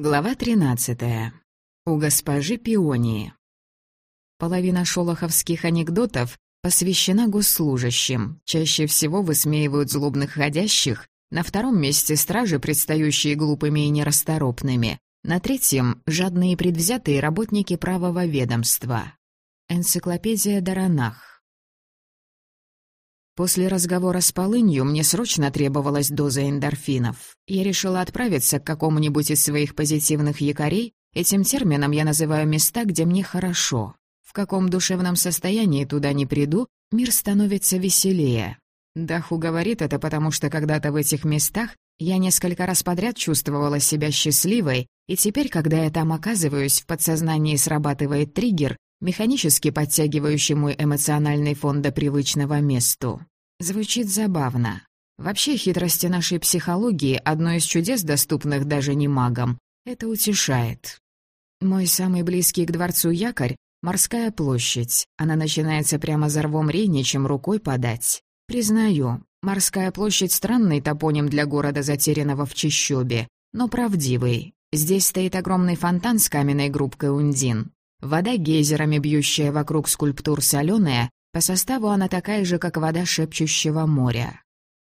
Глава 13. У госпожи Пионии. Половина шолоховских анекдотов посвящена госслужащим. Чаще всего высмеивают злобных ходящих. На втором месте стражи, предстающие глупыми и нерасторопными. На третьем — жадные предвзятые работники правого ведомства. Энциклопедия Даранах. После разговора с полынью мне срочно требовалась доза эндорфинов. Я решила отправиться к какому-нибудь из своих позитивных якорей. Этим термином я называю места, где мне хорошо. В каком душевном состоянии туда не приду, мир становится веселее. Даху говорит это потому, что когда-то в этих местах я несколько раз подряд чувствовала себя счастливой, и теперь, когда я там оказываюсь, в подсознании срабатывает триггер, механически подтягивающий мой эмоциональный фон до привычного месту. Звучит забавно. Вообще, хитрости нашей психологии — одно из чудес, доступных даже не магам. Это утешает. Мой самый близкий к дворцу якорь — морская площадь. Она начинается прямо за рвом Рейни, чем рукой подать. Признаю, морская площадь — странный топоним для города, затерянного в чащобе, но правдивый. Здесь стоит огромный фонтан с каменной группкой ундин. Вода гейзерами, бьющая вокруг скульптур соленая, по составу она такая же, как вода шепчущего моря.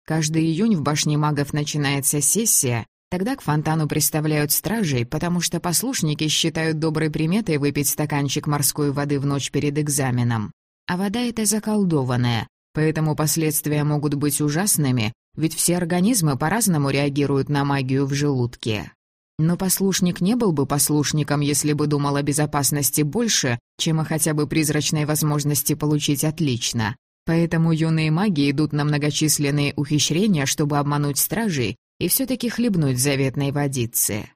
Каждый июнь в башне магов начинается сессия, тогда к фонтану представляют стражей, потому что послушники считают доброй приметой выпить стаканчик морской воды в ночь перед экзаменом. А вода эта заколдованная, поэтому последствия могут быть ужасными, ведь все организмы по-разному реагируют на магию в желудке. Но послушник не был бы послушником, если бы думал о безопасности больше, чем о хотя бы призрачной возможности получить отлично. Поэтому юные маги идут на многочисленные ухищрения, чтобы обмануть стражей и все-таки хлебнуть заветной водицы.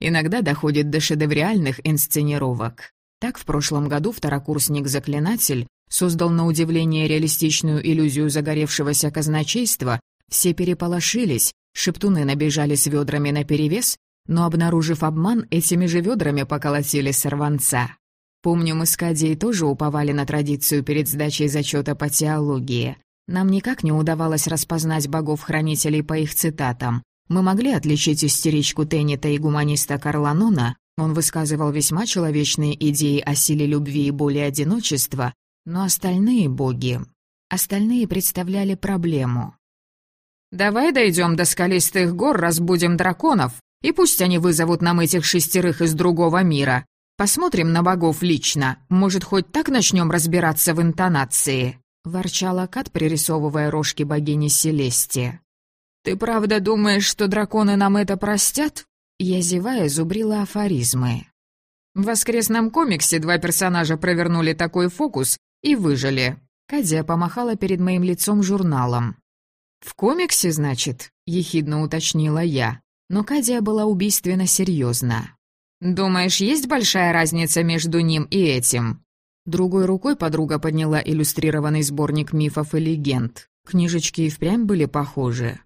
Иногда доходит до шедевриальных инсценировок. Так в прошлом году второкурсник-заклинатель создал на удивление реалистичную иллюзию загоревшегося казначейства, все переполошились, шептуны набежали с ведрами наперевес, но, обнаружив обман, этими же ведрами поколотили сорванца. Помню, мы с Кадией тоже уповали на традицию перед сдачей зачета по теологии. Нам никак не удавалось распознать богов-хранителей по их цитатам. Мы могли отличить истеричку Теннита и гуманиста Карла Нуна, он высказывал весьма человечные идеи о силе любви и боли одиночества, но остальные боги... Остальные представляли проблему. «Давай дойдем до скалистых гор, разбудим драконов, и пусть они вызовут нам этих шестерых из другого мира. Посмотрим на богов лично. Может, хоть так начнем разбираться в интонации?» — ворчала Кат, пририсовывая рожки богини Селести. «Ты правда думаешь, что драконы нам это простят?» Я, зевая, зубрила афоризмы. В воскресном комиксе два персонажа провернули такой фокус и выжили. Кадия помахала перед моим лицом журналом. «В комиксе, значит?» — ехидно уточнила я но Кадия была убийственно серьезна. «Думаешь, есть большая разница между ним и этим?» Другой рукой подруга подняла иллюстрированный сборник мифов и легенд. Книжечки и впрямь были похожи.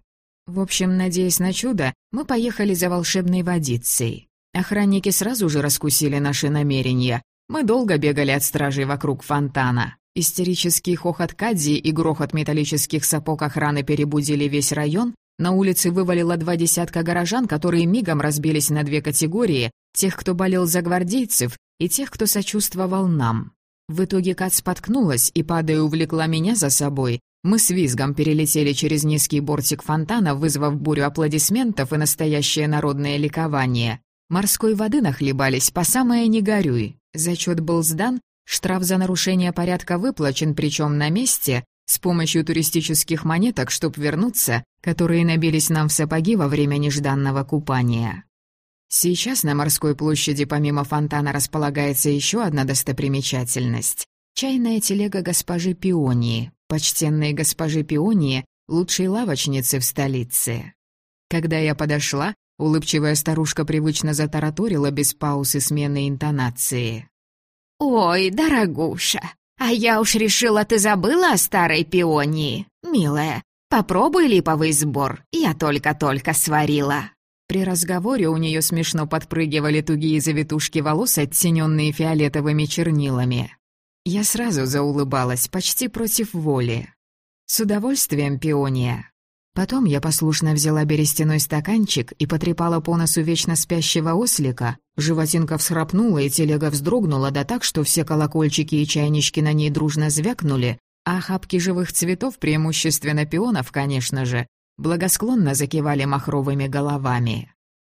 В общем, надеясь на чудо, мы поехали за волшебной водицей. Охранники сразу же раскусили наши намерения. Мы долго бегали от стражей вокруг фонтана. Истерический хохот Кадзи и грохот металлических сапог охраны перебудили весь район, на улице вывалило два десятка горожан, которые мигом разбились на две категории — тех, кто болел за гвардейцев, и тех, кто сочувствовал нам. В итоге Кат споткнулась и, падая, увлекла меня за собой. Мы с визгом перелетели через низкий бортик фонтана, вызвав бурю аплодисментов и настоящее народное ликование. Морской воды нахлебались по самое не горюй. Зачет был сдан, штраф за нарушение порядка выплачен, причем на месте, с помощью туристических монеток, чтоб вернуться, которые набились нам в сапоги во время нежданного купания. Сейчас на морской площади помимо фонтана располагается еще одна достопримечательность — чайная телега госпожи Пионии, почтенной госпожи Пионии, лучшей лавочницы в столице. Когда я подошла, улыбчивая старушка привычно затараторила без паузы смены интонации. «Ой, дорогуша, «А я уж решила, ты забыла о старой пионии. Милая, попробуй липовый сбор, я только-только сварила». При разговоре у нее смешно подпрыгивали тугие завитушки волос, оттененные фиолетовыми чернилами. Я сразу заулыбалась, почти против воли. «С удовольствием, пиония». Потом я послушно взяла берестяной стаканчик и потрепала по носу вечно спящего ослика. Животинка всхрапнула, и телега вздрогнула, да так, что все колокольчики и чайнички на ней дружно звякнули, а хапки живых цветов, преимущественно пионов, конечно же, благосклонно закивали махровыми головами.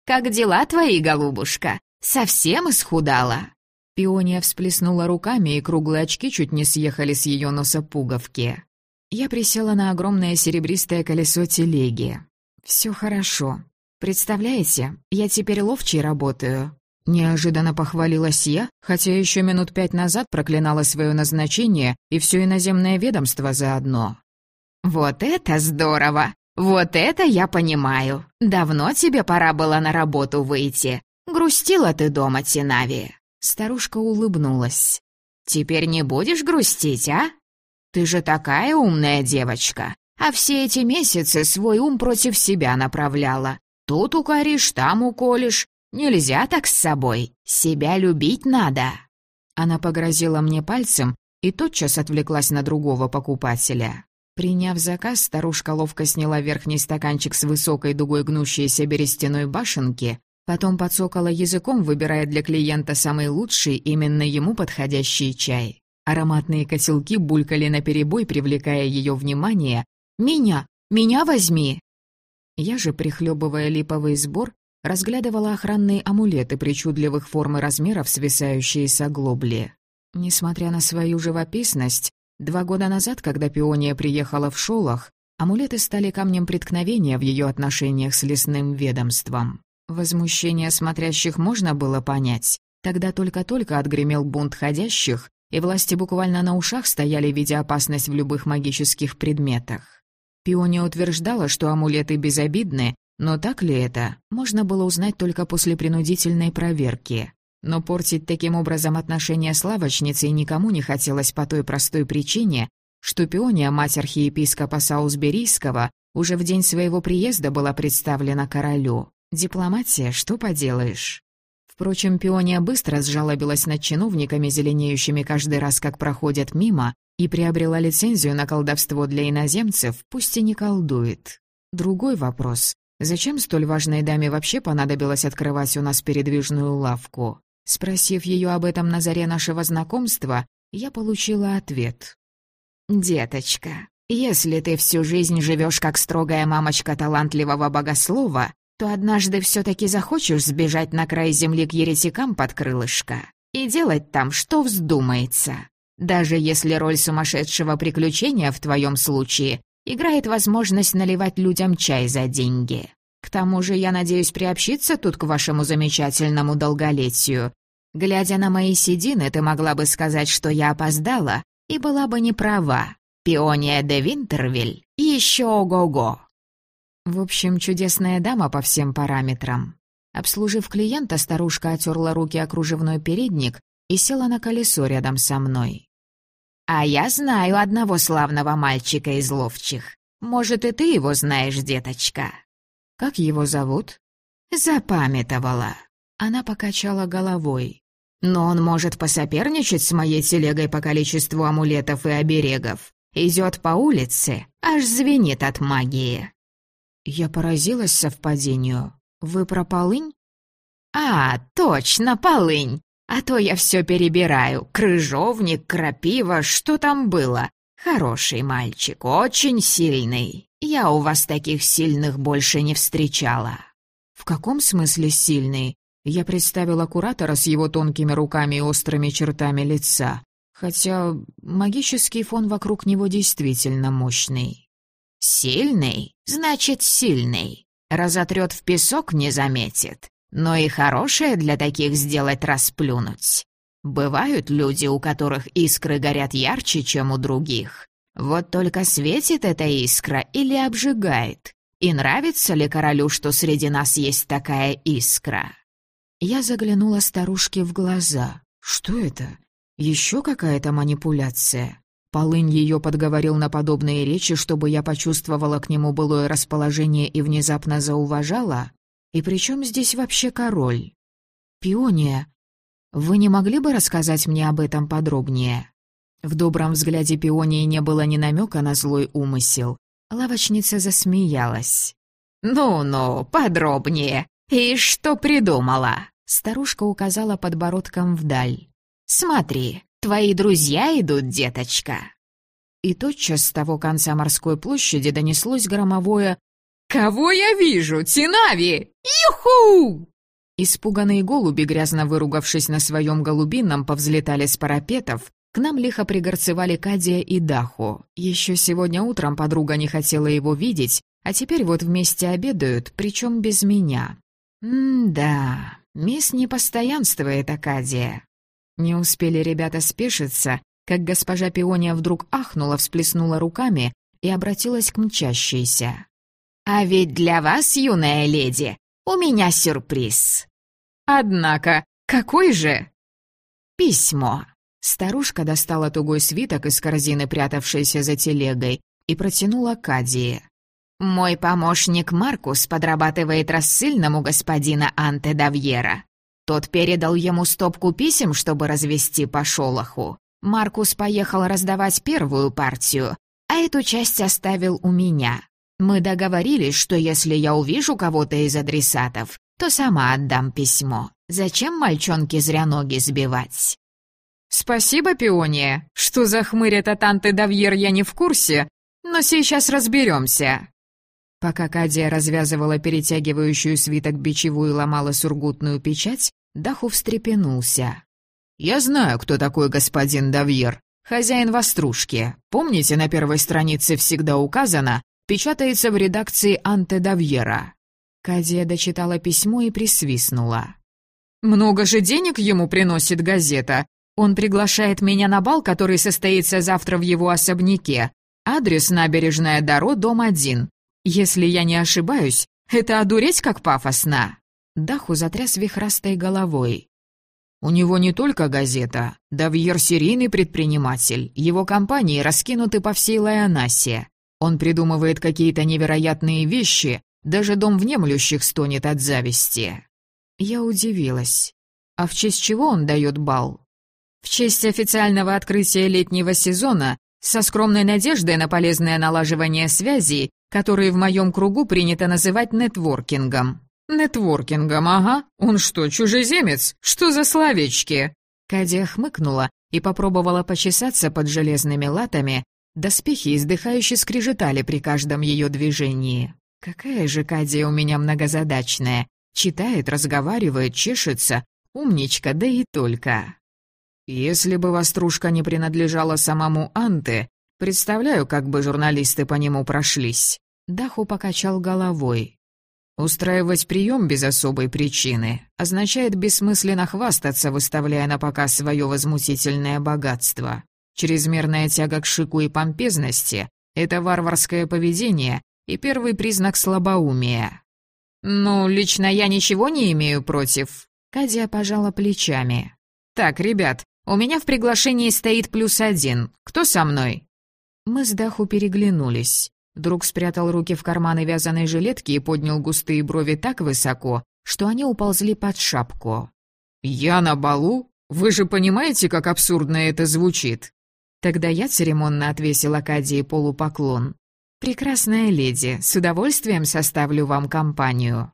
«Как дела твои, голубушка? Совсем исхудала?» Пиония всплеснула руками, и круглые очки чуть не съехали с ее носа пуговки. Я присела на огромное серебристое колесо телеги. Все хорошо. Представляете, я теперь ловчей работаю. Неожиданно похвалилась я, хотя еще минут пять назад проклинала свое назначение и все иноземное ведомство заодно. «Вот это здорово! Вот это я понимаю! Давно тебе пора было на работу выйти. Грустила ты дома, Тинави!» Старушка улыбнулась. «Теперь не будешь грустить, а? Ты же такая умная девочка, а все эти месяцы свой ум против себя направляла. Тут укоришь, там уколешь. Нельзя так с собой. Себя любить надо». Она погрозила мне пальцем и тотчас отвлеклась на другого покупателя. Приняв заказ, старушка ловко сняла верхний стаканчик с высокой дугой гнущейся берестяной башенки, потом подсокала языком, выбирая для клиента самый лучший, именно ему подходящий чай. Ароматные котелки булькали наперебой, привлекая ее внимание. «Меня! Меня возьми!» Я же, прихлебывая липовый сбор, разглядывала охранные амулеты причудливых форм и размеров, свисающие с оглобли. Несмотря на свою живописность, Два года назад, когда Пиония приехала в Шолах, амулеты стали камнем преткновения в ее отношениях с лесным ведомством. Возмущение смотрящих можно было понять. Тогда только-только отгремел бунт ходящих, и власти буквально на ушах стояли, видя опасность в любых магических предметах. Пиония утверждала, что амулеты безобидны, но так ли это, можно было узнать только после принудительной проверки. Но портить таким образом отношения с лавочницей никому не хотелось по той простой причине, что Пиония, мать архиепископа Саусберийского, уже в день своего приезда была представлена королю. Дипломатия, что поделаешь. Впрочем, Пиония быстро сжалобилась над чиновниками, зеленеющими каждый раз, как проходят мимо, и приобрела лицензию на колдовство для иноземцев, пусть и не колдует. Другой вопрос. Зачем столь важной даме вообще понадобилось открывать у нас передвижную лавку? Спросив ее об этом на заре нашего знакомства, я получила ответ. «Деточка, если ты всю жизнь живешь как строгая мамочка талантливого богослова, то однажды все-таки захочешь сбежать на край земли к еретикам под крылышко и делать там, что вздумается. Даже если роль сумасшедшего приключения в твоем случае играет возможность наливать людям чай за деньги. К тому же я надеюсь приобщиться тут к вашему замечательному долголетию Глядя на мои седины, ты могла бы сказать, что я опоздала, и была бы не права. Пиония де Винтервиль еще ого-го. В общем, чудесная дама по всем параметрам. Обслужив клиента, старушка отерла руки о кружевной передник и села на колесо рядом со мной. «А я знаю одного славного мальчика из ловчих. Может, и ты его знаешь, деточка?» «Как его зовут?» «Запамятовала». Она покачала головой. «Но он может посоперничать с моей телегой по количеству амулетов и оберегов. Идет по улице, аж звенит от магии». Я поразилась совпадению. «Вы про полынь?» «А, точно, полынь! А то я все перебираю. Крыжовник, крапива, что там было? Хороший мальчик, очень сильный. Я у вас таких сильных больше не встречала». «В каком смысле сильный? Я представила куратора с его тонкими руками и острыми чертами лица, хотя магический фон вокруг него действительно мощный. «Сильный? Значит, сильный. Разотрет в песок не заметит. Но и хорошее для таких сделать расплюнуть. Бывают люди, у которых искры горят ярче, чем у других. Вот только светит эта искра или обжигает. И нравится ли королю, что среди нас есть такая искра?» Я заглянула старушке в глаза. Что это? Еще какая-то манипуляция? Полынь ее подговорил на подобные речи, чтобы я почувствовала к нему былое расположение и внезапно зауважала? И при чем здесь вообще король? Пиония, вы не могли бы рассказать мне об этом подробнее? В добром взгляде пионии не было ни намека на злой умысел. Лавочница засмеялась. «Ну-ну, подробнее. И что придумала?» Старушка указала подбородком вдаль. «Смотри, твои друзья идут, деточка». И тотчас с того конца морской площади донеслось громовое «Кого я вижу? Тинави! Юху!» Испуганные голуби, грязно выругавшись на своем голубином, повзлетали с парапетов. К нам лихо пригорцевали Кадия и Даху. Еще сегодня утром подруга не хотела его видеть, а теперь вот вместе обедают, причем без меня. М-да, мисс не постоянствует, Акадия. Не успели ребята спешиться, как госпожа Пиония вдруг ахнула, всплеснула руками и обратилась к мчащейся. «А ведь для вас, юная леди, у меня сюрприз». «Однако, какой же?» «Письмо». Старушка достала тугой свиток из корзины, прятавшейся за телегой, и протянула Кадии. «Мой помощник Маркус подрабатывает рассыльному господина Анте Давьера. Тот передал ему стопку писем, чтобы развести по шолоху. Маркус поехал раздавать первую партию, а эту часть оставил у меня. Мы договорились, что если я увижу кого-то из адресатов, то сама отдам письмо. Зачем мальчонке зря ноги сбивать?» «Спасибо, Пиония. Что за хмырь этот антидавьер, я не в курсе, но сейчас разберемся». Пока Кадия развязывала перетягивающую свиток бичевую и ломала сургутную печать, Даху встрепенулся. «Я знаю, кто такой господин Давьер. Хозяин Вострушки. Помните, на первой странице всегда указано, печатается в редакции Анте Давьера». Кадия дочитала письмо и присвистнула. «Много же денег ему приносит газета. Он приглашает меня на бал, который состоится завтра в его особняке. Адрес набережная Даро, дом один. Если я не ошибаюсь, это одуреть как пафосно». Даху затряс вихрастой головой. «У него не только газета. Давьер — серийный предприниматель. Его компании раскинуты по всей Лайонасе. Он придумывает какие-то невероятные вещи, даже дом внемлющих стонет от зависти». Я удивилась. А в честь чего он дает бал? В честь официального открытия летнего сезона, со скромной надеждой на полезное налаживание связей, которые в моем кругу принято называть нетворкингом. Нетворкингом, ага. Он что, чужеземец? Что за словечки? Кадия хмыкнула и попробовала почесаться под железными латами. Доспехи издыхающе скрежетали при каждом ее движении. Какая же Кадия у меня многозадачная. Читает, разговаривает, чешется. Умничка, да и только. Если бы Вострушка не принадлежала самому Анте, представляю, как бы журналисты по нему прошлись. Даху покачал головой. Устраивать прием без особой причины означает бессмысленно хвастаться, выставляя на показ свое возмутительное богатство. Чрезмерная тяга к шику и помпезности — это варварское поведение и первый признак слабоумия. «Ну, лично я ничего не имею против». Кадия пожала плечами. «Так, ребят, у меня в приглашении стоит плюс один. Кто со мной?» Мы с Даху переглянулись. Друг спрятал руки в карманы вязаной жилетки и поднял густые брови так высоко, что они уползли под шапку. «Я на балу? Вы же понимаете, как абсурдно это звучит?» Тогда я церемонно отвесил Акадии полупоклон. «Прекрасная леди, с удовольствием составлю вам компанию».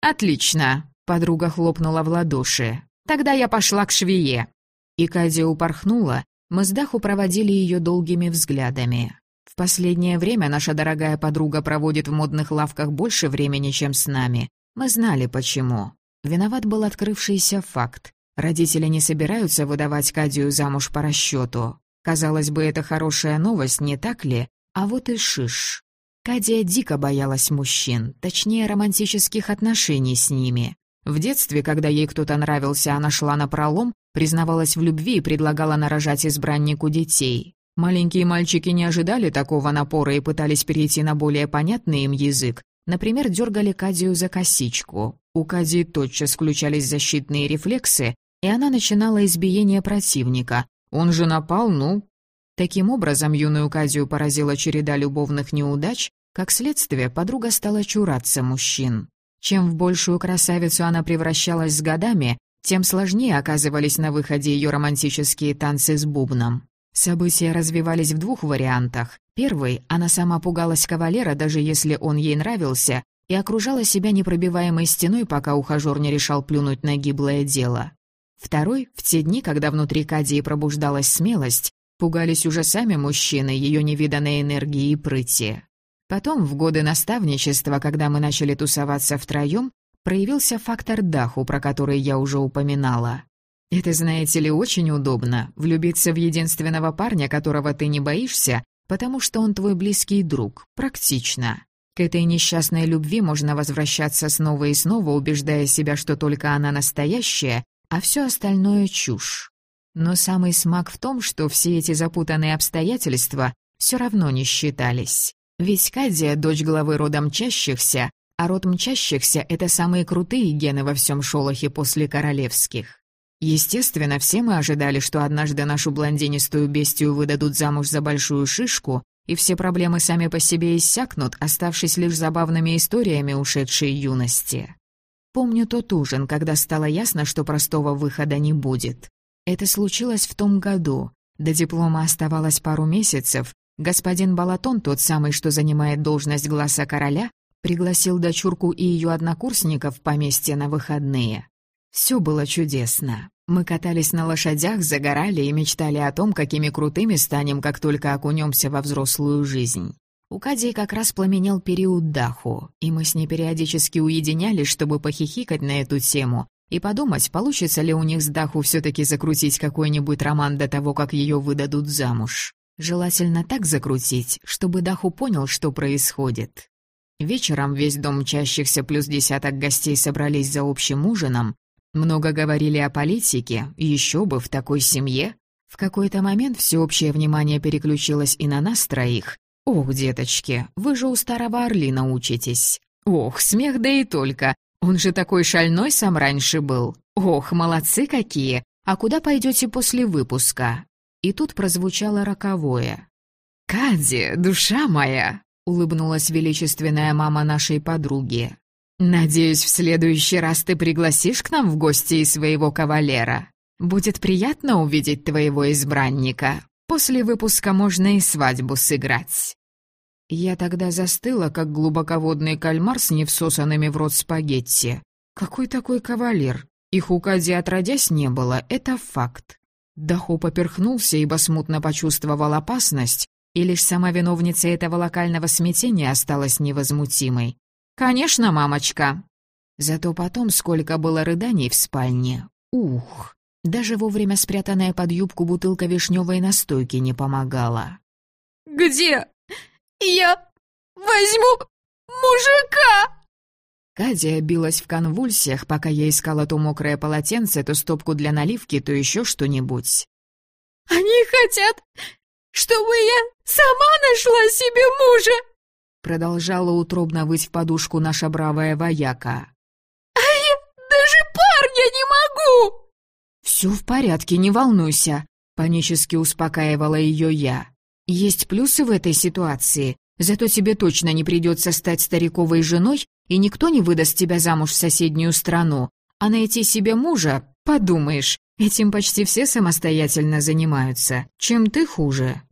«Отлично!» — подруга хлопнула в ладоши. «Тогда я пошла к швее». И Кадия упорхнула, мы с Даху проводили ее долгими взглядами. В последнее время наша дорогая подруга проводит в модных лавках больше времени, чем с нами. Мы знали, почему. Виноват был открывшийся факт. Родители не собираются выдавать Кадию замуж по расчету. Казалось бы, это хорошая новость, не так ли? А вот и шиш. Кадия дико боялась мужчин, точнее, романтических отношений с ними. В детстве, когда ей кто-то нравился, она шла на пролом, признавалась в любви и предлагала нарожать избраннику детей. Маленькие мальчики не ожидали такого напора и пытались перейти на более понятный им язык. Например, дергали Кадию за косичку. У Кадии тотчас включались защитные рефлексы, и она начинала избиение противника. Он же напал, ну, Таким образом, юную Казию поразила череда любовных неудач, как следствие, подруга стала чураться мужчин. Чем в большую красавицу она превращалась с годами, тем сложнее оказывались на выходе ее романтические танцы с бубном. События развивались в двух вариантах. Первой она сама пугалась кавалера, даже если он ей нравился, и окружала себя непробиваемой стеной, пока ухажёр не решал плюнуть на гиблое дело. Второй, в те дни, когда внутри Кадии пробуждалась смелость, пугались уже сами мужчины ее невиданной энергии и прыти. Потом, в годы наставничества, когда мы начали тусоваться втроем, проявился фактор Даху, про который я уже упоминала. Это, знаете ли, очень удобно — влюбиться в единственного парня, которого ты не боишься, потому что он твой близкий друг, практично. К этой несчастной любви можно возвращаться снова и снова, убеждая себя, что только она настоящая, а все остальное — чушь. Но самый смак в том, что все эти запутанные обстоятельства все равно не считались. Ведь Кадия — дочь главы рода мчащихся, а род мчащихся — это самые крутые гены во всем шолохе после королевских. Естественно, все мы ожидали, что однажды нашу блондинистую бестию выдадут замуж за большую шишку, и все проблемы сами по себе иссякнут, оставшись лишь забавными историями ушедшей юности. Помню тот ужин, когда стало ясно, что простого выхода не будет. Это случилось в том году. До диплома оставалось пару месяцев. Господин Балатон, тот самый, что занимает должность глаза короля, пригласил дочурку и ее однокурсников в поместье на выходные. Все было чудесно. Мы катались на лошадях, загорали и мечтали о том, какими крутыми станем, как только окунемся во взрослую жизнь. У Кадии как раз пламенел период Даху, и мы с ней периодически уединялись, чтобы похихикать на эту тему и подумать, получится ли у них с Даху все-таки закрутить какой-нибудь роман до того, как ее выдадут замуж. Желательно так закрутить, чтобы Даху понял, что происходит. Вечером весь дом чащихся плюс десяток гостей собрались за общим ужином, много говорили о политике, еще бы в такой семье. В какой-то момент всеобщее внимание переключилось и на нас троих. «Ох, деточки, вы же у старого Орлина учитесь. Ох, смех да и только. Он же такой шальной сам раньше был. Ох, молодцы какие. А куда пойдете после выпуска?» И тут прозвучало роковое. «Кади, душа моя!» — улыбнулась величественная мама нашей подруги. «Надеюсь, в следующий раз ты пригласишь к нам в гости и своего кавалера. Будет приятно увидеть твоего избранника. После выпуска можно и свадьбу сыграть». Я тогда застыла, как глубоководный кальмар с невсосанными в рот спагетти. Какой такой кавалер? Их у Кади отродясь не было, это факт. Даху поперхнулся, ибо смутно почувствовал опасность, и лишь сама виновница этого локального смятения осталась невозмутимой. «Конечно, мамочка». Зато потом сколько было рыданий в спальне. Ух, даже вовремя спрятанная под юбку бутылка вишневой настойки не помогала. «Где я возьму мужика?» Кадия билась в конвульсиях, пока я искала то мокрое полотенце, то стопку для наливки, то еще что-нибудь. «Они хотят, чтобы я сама нашла себе мужа!» Продолжала утробно выть в подушку наша бравая вояка. «А я даже парня не могу!» «Все в порядке, не волнуйся», — панически успокаивала ее я. «Есть плюсы в этой ситуации, зато тебе точно не придется стать стариковой женой, и никто не выдаст тебя замуж в соседнюю страну. А найти себе мужа, подумаешь, этим почти все самостоятельно занимаются. Чем ты хуже?»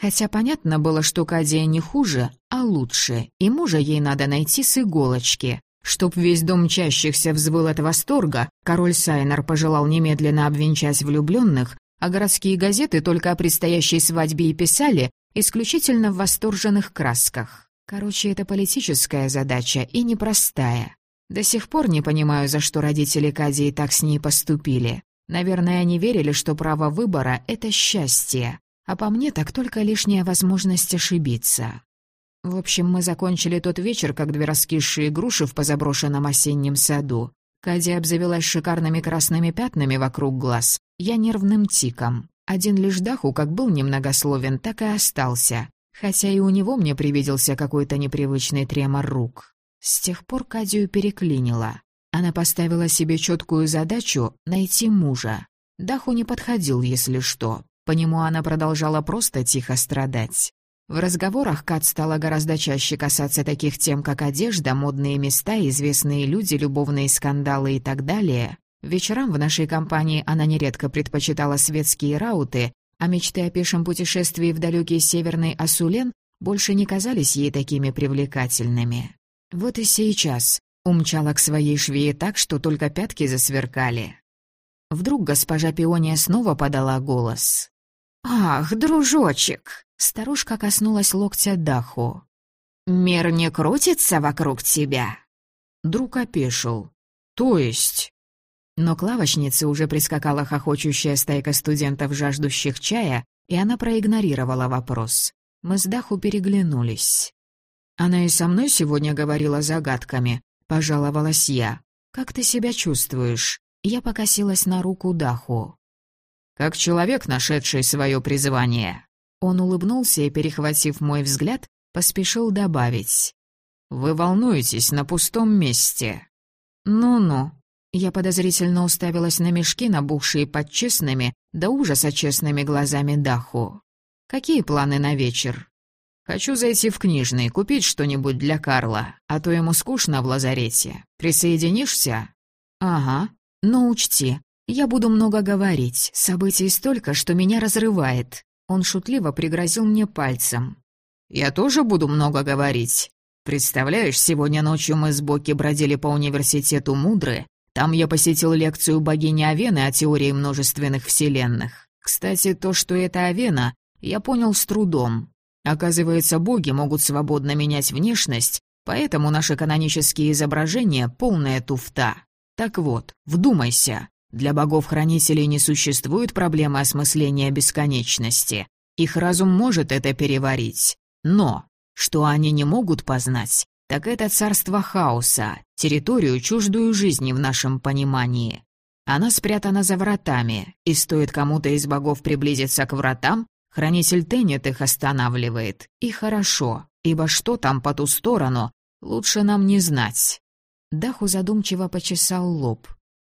Хотя понятно было, что Кадия не хуже, а лучше, и мужа ей надо найти с иголочки. Чтоб весь дом чащихся взвыл от восторга, король Сайнер пожелал немедленно обвенчать влюбленных, а городские газеты только о предстоящей свадьбе и писали исключительно в восторженных красках. Короче, это политическая задача и непростая. До сих пор не понимаю, за что родители Кадии так с ней поступили. Наверное, они верили, что право выбора — это счастье. А по мне так только лишняя возможность ошибиться. В общем, мы закончили тот вечер, как две раскисшие груши в позаброшенном осеннем саду. Кади обзавелась шикарными красными пятнами вокруг глаз, я нервным тиком. Один лишь Даху как был немногословен, так и остался. Хотя и у него мне привиделся какой-то непривычный тремор рук. С тех пор Кадию переклинила. Она поставила себе четкую задачу — найти мужа. Даху не подходил, если что. По нему она продолжала просто тихо страдать. В разговорах Кат стала гораздо чаще касаться таких тем, как одежда, модные места, известные люди, любовные скандалы и так далее. Вечерам в нашей компании она нередко предпочитала светские рауты, а мечты о пешем путешествии в далекий северный Асулен больше не казались ей такими привлекательными. Вот и сейчас умчала к своей швее так, что только пятки засверкали. Вдруг госпожа Пиония снова подала голос. «Ах, дружочек!» — старушка коснулась локтя Даху. «Мир не крутится вокруг тебя?» Друг опешил. «То есть?» Но к лавочнице уже прискакала хохочущая стайка студентов, жаждущих чая, и она проигнорировала вопрос. Мы с Даху переглянулись. «Она и со мной сегодня говорила загадками», — пожаловалась я. «Как ты себя чувствуешь?» Я покосилась на руку Даху. «Как человек, нашедший свое призвание». Он улыбнулся и, перехватив мой взгляд, поспешил добавить. «Вы волнуетесь на пустом месте». «Ну-ну», я подозрительно уставилась на мешки, набухшие под честными, до ужаса честными глазами Даху. «Какие планы на вечер?» «Хочу зайти в книжный, купить что-нибудь для Карла, а то ему скучно в лазарете. Присоединишься?» «Ага. Но учти, я буду много говорить, событий столько, что меня разрывает». Он шутливо пригрозил мне пальцем. «Я тоже буду много говорить. Представляешь, сегодня ночью мы с Боки бродили по университету Мудры, там я посетил лекцию богини Авены о теории множественных вселенных. Кстати, то, что это Авена, я понял с трудом. Оказывается, боги могут свободно менять внешность, поэтому наши канонические изображения — полная туфта. Так вот, вдумайся, для богов-хранителей не существует проблемы осмысления бесконечности. Их разум может это переварить. Но, что они не могут познать, так это царство хаоса, территорию, чуждую жизни в нашем понимании. Она спрятана за вратами, и стоит кому-то из богов приблизиться к вратам, хранитель Теннет их останавливает. И хорошо, ибо что там по ту сторону, лучше нам не знать. Даху задумчиво почесал лоб.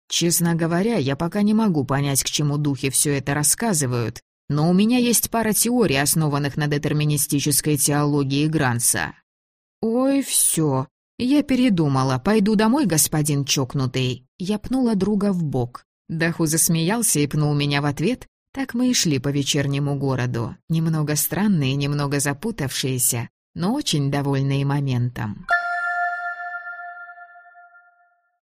Честно говоря, я пока не могу понять, к чему духи все это рассказывают, но у меня есть пара теорий, основанных на детерминистической теологии Гранса. «Ой, все. Я передумала. Пойду домой, господин чокнутый». Я пнула друга в бок. Даху засмеялся и пнул меня в ответ. Так мы и шли по вечернему городу. Немного странные, немного запутавшиеся, но очень довольные моментом.